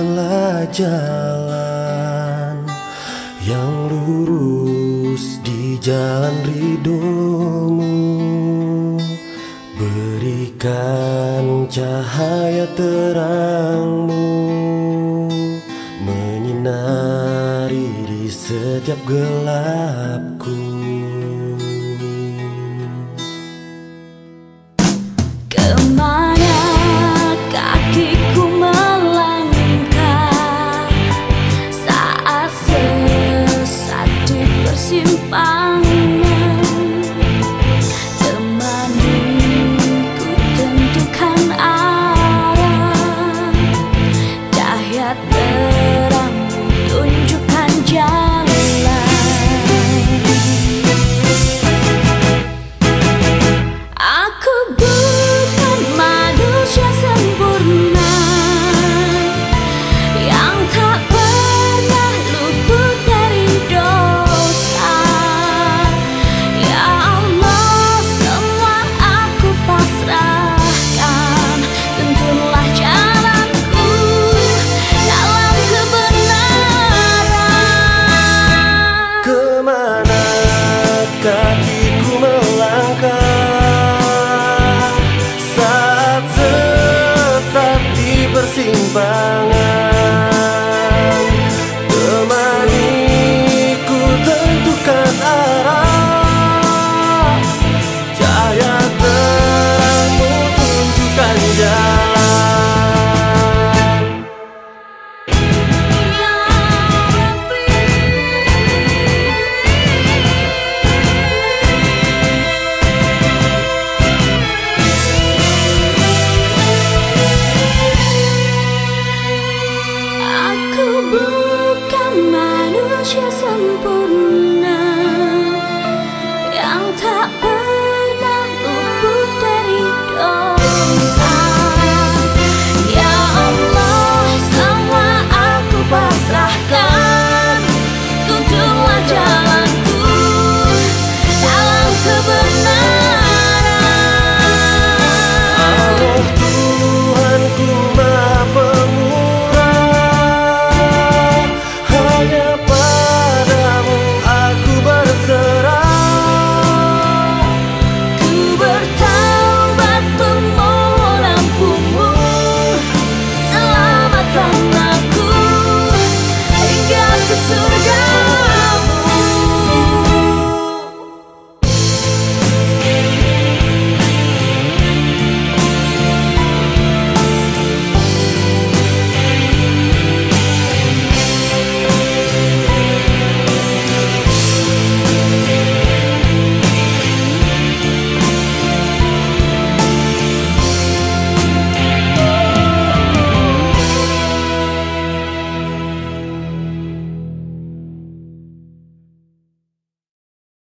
telah jalan yang lurus di jalan ridomu Berikan cahaya terangmu Menyinari di setiap gelapku. timba lá cara.